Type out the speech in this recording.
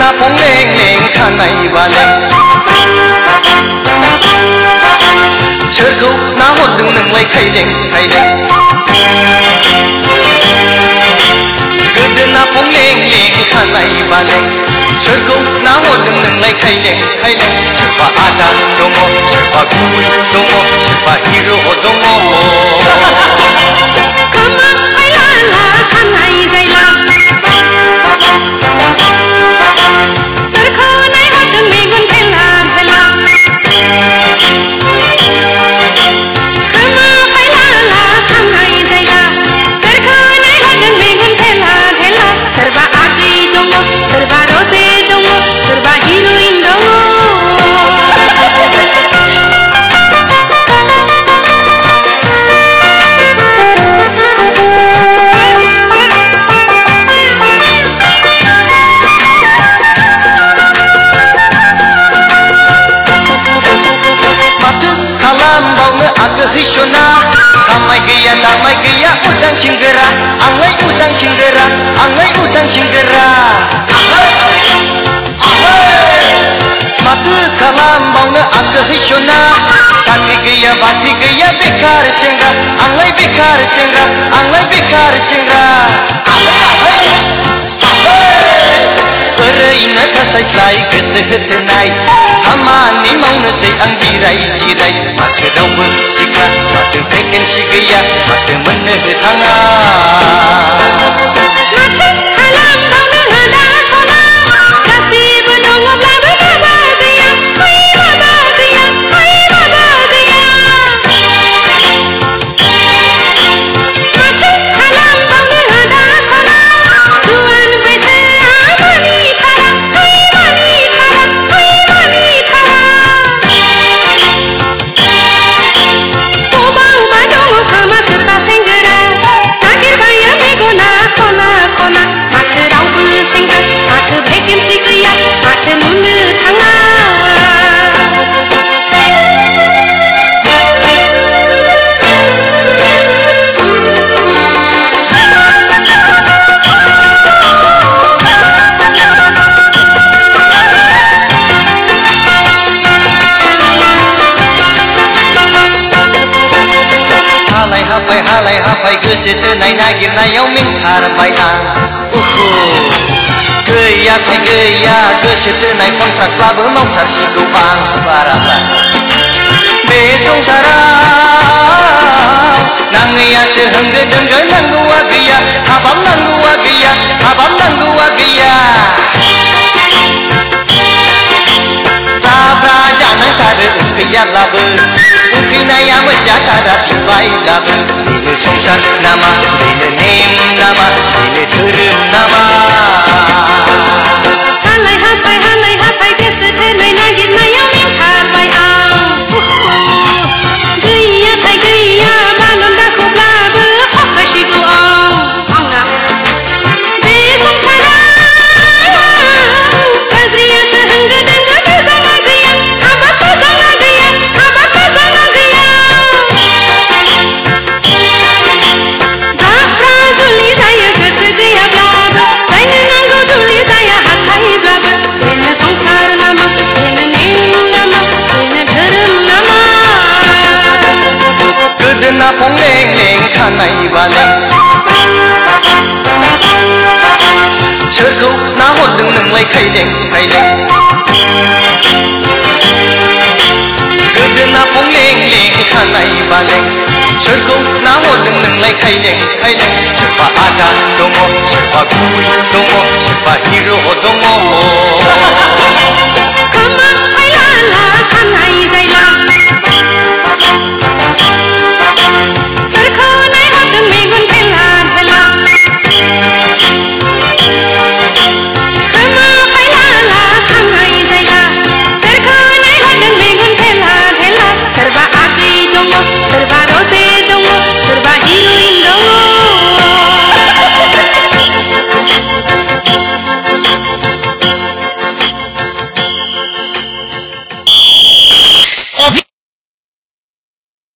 那捧靚靚卡內話靚，出口那我等能來開靚開靚，跟着那捧靚靚卡內話靚，出口那我等能來開靚開靚，出發阿達多麼出發。singgera angai utang singgera angai utang singgera matu kalam bauna angga hishona sati gaya bati gaya bekar singra angai bekar singra angai bekar singra angai angai सेंग्रा ओरैनो थास्लायस्लाय गोसो होथोनाय खामानि मावनोसै आं जिराय जिराय माथो रावबो सिख्ला माथो भेकेन्सि गैया माथो मोननो थाङा 그 백김치그 약 마트 문을 탕아 ไปหาไหลหาไปคือสิเธอไหนนายกินนายเอามิ่งทารไปอ่างอ้โห गैया गोसो थोनाय कन्ट्राक्टब्लाबो मावथारसिगौ आं बाराबा बे संसाराव नाङैयासो होंगो दोंगो नांगौआ गैया हाबाब नांगौआ गैया हाबाब नांगौआ गैया ब्रा जानांथारो उखैयाब्लाबो उखैनाया मोनजाथारा बिबायब्लाबो बेनो संसार नामा बेनो नेम नामा 那捧靚靚卡泥話靚，出口那可能能嚟開靚開靚，哥哥那捧靚靚卡泥話靚，出口那可能能嚟開靚開靚，出發阿家都我。